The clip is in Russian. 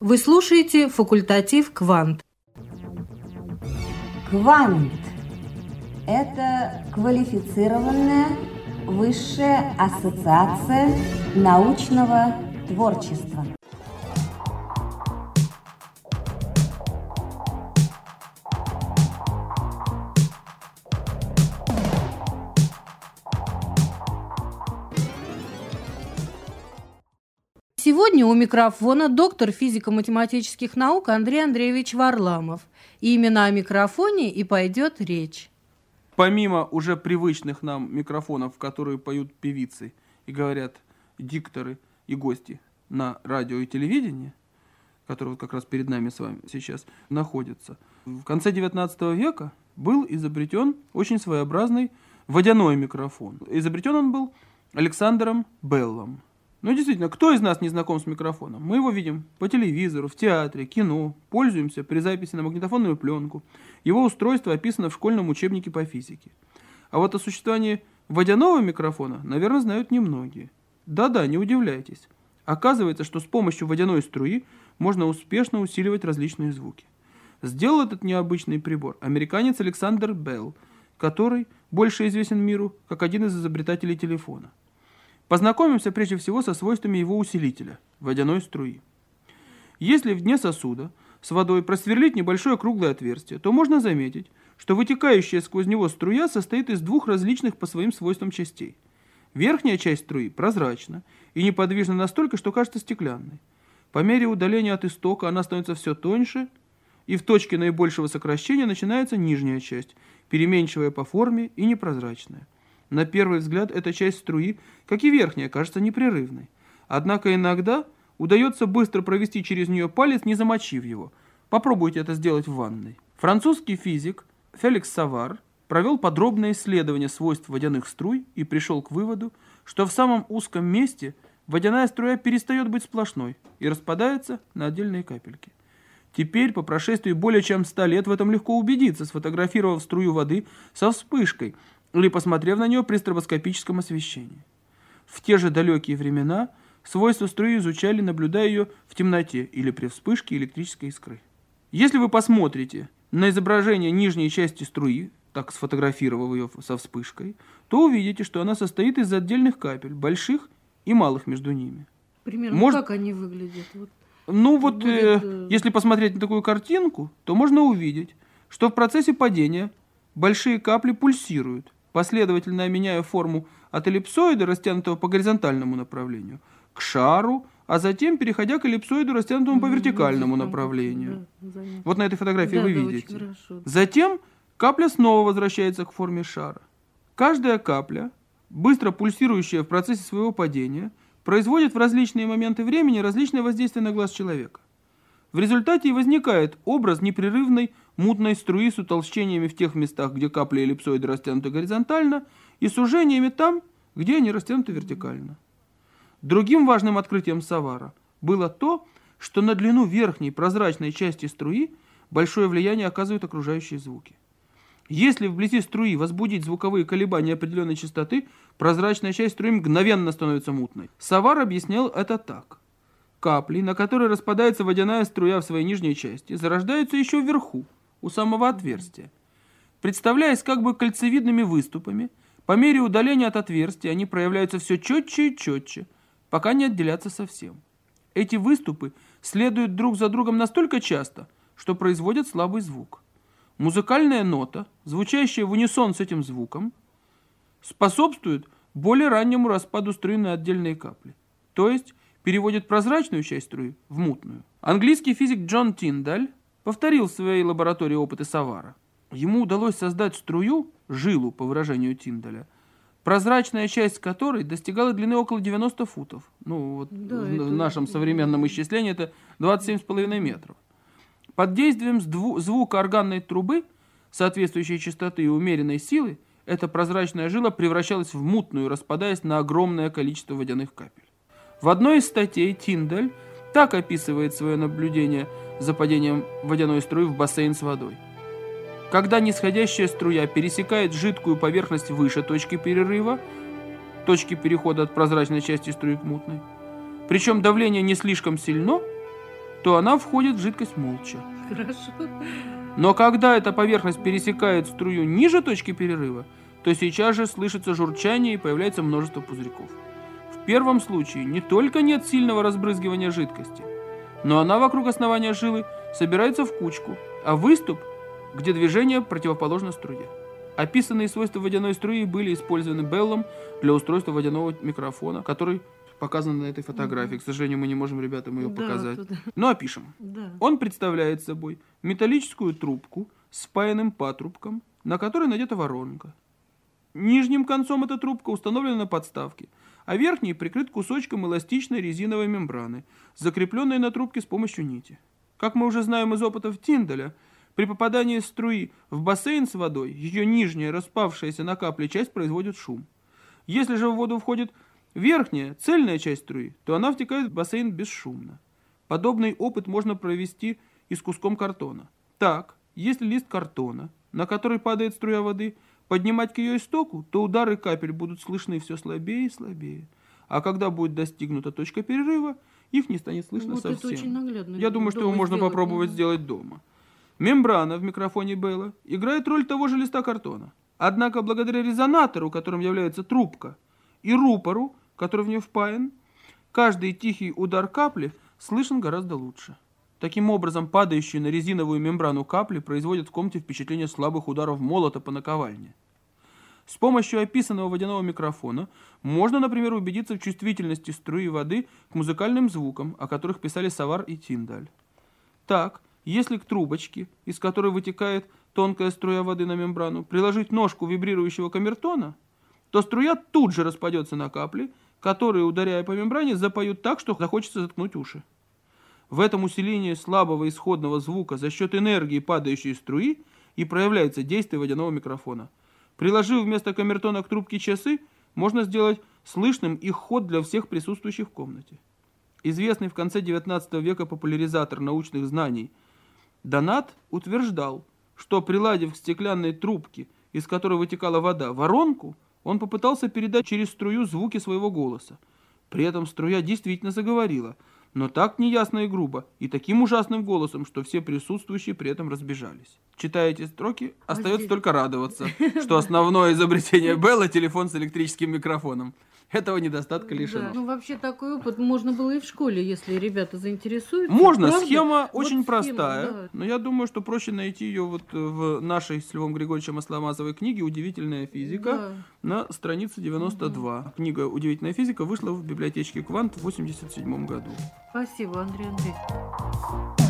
Вы слушаете факультатив «Квант». Квант – это квалифицированная высшая ассоциация научного творчества. Сегодня у микрофона доктор физико-математических наук Андрей Андреевич Варламов. И именно о микрофоне и пойдет речь. Помимо уже привычных нам микрофонов, которые поют певицы и говорят дикторы и гости на радио и телевидении, которые вот как раз перед нами с вами сейчас находятся, в конце 19 века был изобретен очень своеобразный водяной микрофон. Изобретен он был Александром Беллом. Ну, действительно, кто из нас не знаком с микрофоном? Мы его видим по телевизору, в театре, кино, пользуемся при записи на магнитофонную пленку. Его устройство описано в школьном учебнике по физике. А вот о существовании водяного микрофона, наверное, знают немногие. Да-да, не удивляйтесь. Оказывается, что с помощью водяной струи можно успешно усиливать различные звуки. Сделал этот необычный прибор американец Александр Белл, который больше известен миру как один из изобретателей телефона. Познакомимся прежде всего со свойствами его усилителя – водяной струи. Если в дне сосуда с водой просверлить небольшое круглое отверстие, то можно заметить, что вытекающая сквозь него струя состоит из двух различных по своим свойствам частей. Верхняя часть струи прозрачна и неподвижна настолько, что кажется стеклянной. По мере удаления от истока она становится все тоньше, и в точке наибольшего сокращения начинается нижняя часть, переменчивая по форме и непрозрачная. На первый взгляд эта часть струи, как и верхняя, кажется непрерывной. Однако иногда удается быстро провести через нее палец, не замочив его. Попробуйте это сделать в ванной. Французский физик Феликс Савар провел подробное исследование свойств водяных струй и пришел к выводу, что в самом узком месте водяная струя перестает быть сплошной и распадается на отдельные капельки. Теперь, по прошествии более чем 100 лет, в этом легко убедиться, сфотографировав струю воды со вспышкой, или посмотрев на нее при стробоскопическом освещении. В те же далекие времена свойства струи изучали, наблюдая ее в темноте или при вспышке электрической искры. Если вы посмотрите на изображение нижней части струи, так сфотографировав ее со вспышкой, то увидите, что она состоит из отдельных капель, больших и малых между ними. Примерно Может... как они выглядят? Вот. Ну вот, будет... э, э, если посмотреть на такую картинку, то можно увидеть, что в процессе падения большие капли пульсируют, последовательно меняя форму от эллипсоида, растянутого по горизонтальному направлению, к шару, а затем переходя к эллипсоиду, растянутому по вертикальному направлению. Да, вот на этой фотографии да, вы да, видите. Затем капля снова возвращается к форме шара. Каждая капля, быстро пульсирующая в процессе своего падения, производит в различные моменты времени различное воздействие на глаз человека. В результате и возникает образ непрерывной мутной струи с утолщениями в тех местах, где капли эллипсоида растянуты горизонтально, и сужениями там, где они растянуты вертикально. Другим важным открытием Савара было то, что на длину верхней прозрачной части струи большое влияние оказывают окружающие звуки. Если вблизи струи возбудить звуковые колебания определенной частоты, прозрачная часть струи мгновенно становится мутной. Савар объяснял это так. Капли, на которые распадается водяная струя в своей нижней части, зарождаются еще вверху, у самого отверстия. Представляясь как бы кольцевидными выступами, по мере удаления от отверстия они проявляются все четче и четче, пока не отделятся совсем. Эти выступы следуют друг за другом настолько часто, что производят слабый звук. Музыкальная нота, звучащая в унисон с этим звуком, способствует более раннему распаду струи на отдельные капли. То есть переводит прозрачную часть струи в мутную. Английский физик Джон Тиндаль повторил в своей лаборатории опыты Савара. Ему удалось создать струю, жилу, по выражению Тиндаля, прозрачная часть которой достигала длины около 90 футов. Ну, вот да, в это... нашем современном исчислении это 27,5 метров. Под действием звука органной трубы, соответствующей частоты и умеренной силы, эта прозрачная жила превращалась в мутную, распадаясь на огромное количество водяных капель. В одной из статей Тиндаль так описывает свое наблюдение за падением водяной струи в бассейн с водой. когда нисходящая струя пересекает жидкую поверхность выше точки перерыва, точки перехода от прозрачной части струи к мутной, причем давление не слишком сильно, то она входит в жидкость молча. Хорошо. Но когда эта поверхность пересекает струю ниже точки перерыва, то сейчас же слышится журчание и появляется множество пузырьков. В первом случае не только нет сильного разбрызгивания жидкости, но она вокруг основания жилы собирается в кучку, а выступ, где движение противоположно струе. Описанные свойства водяной струи были использованы Беллом для устройства водяного микрофона, который показан на этой фотографии. К сожалению, мы не можем ребятам ее Да, показать. тут- Но опишем. Да. Он представляет собой металлическую трубку с спаянным патрубком, на которой надета воронка. Нижним концом эта трубка установлена на подставке, а верхний прикрыт кусочком эластичной резиновой мембраны, закрепленной на трубке с помощью нити. Как мы уже знаем из опытов Тинделя, при попадании струи в бассейн с водой, ее нижняя распавшаяся на капли часть производит шум. Если же в воду входит верхняя, цельная часть струи, то она втекает в бассейн бесшумно. Подобный опыт можно провести и с куском картона. Так, если лист картона, на который падает струя воды, поднимать к ее истоку, то удары капель будут слышны все слабее и слабее. А когда будет достигнута точка перерыва, их не станет слышно Вот это совсем. очень наглядно. Я думаю, что его можно сделать, попробовать да. сделать дома. Мембрана в микрофоне Белла играет роль того же листа картона. Однако благодаря резонатору, которым является трубка, и рупору, который в нее впаян, каждый тихий удар капли слышен гораздо лучше. Таким образом, падающие на резиновую мембрану капли производят в комнате впечатление слабых ударов молота по наковальне. С помощью описанного водяного микрофона можно, например, убедиться в чувствительности струи воды к музыкальным звукам, о которых писали Савар и Тиндаль. Так, если к трубочке, из которой вытекает тонкая струя воды на мембрану, приложить ножку вибрирующего камертона, то струя тут же распадется на капли, которые, ударяя по мембране, запоют так, что захочется заткнуть уши. В этом усилении слабого исходного звука за счет энергии падающей струи и проявляется действие водяного микрофона. Приложив вместо камертона к трубке часы, можно сделать слышным их ход для всех присутствующих в комнате. Известный в конце XIX века популяризатор научных знаний Донат утверждал, что приладив к стеклянной трубке, из которой вытекала вода, воронку, он попытался передать через струю звуки своего голоса. При этом струя действительно заговорила, но так неясно и грубо, и таким ужасным голосом, что все присутствующие при этом разбежались. Читая эти строки, остается только радоваться, что основное изобретение Белла – телефон с электрическим микрофоном. Этого недостатка лишено. Да. Ну, вообще такой опыт можно было и в школе, если ребята заинтересуются. Можно, Правда? схема Вот очень схема, простая, да. но я думаю, что проще найти ее вот в нашей с Львом Григорьевичем Асламазовой книге «Удивительная физика» Да. на странице 92. Книга «Удивительная физика» вышла в библиотечке «Квант» в 87 году. Спасибо, Андрей Андреевич.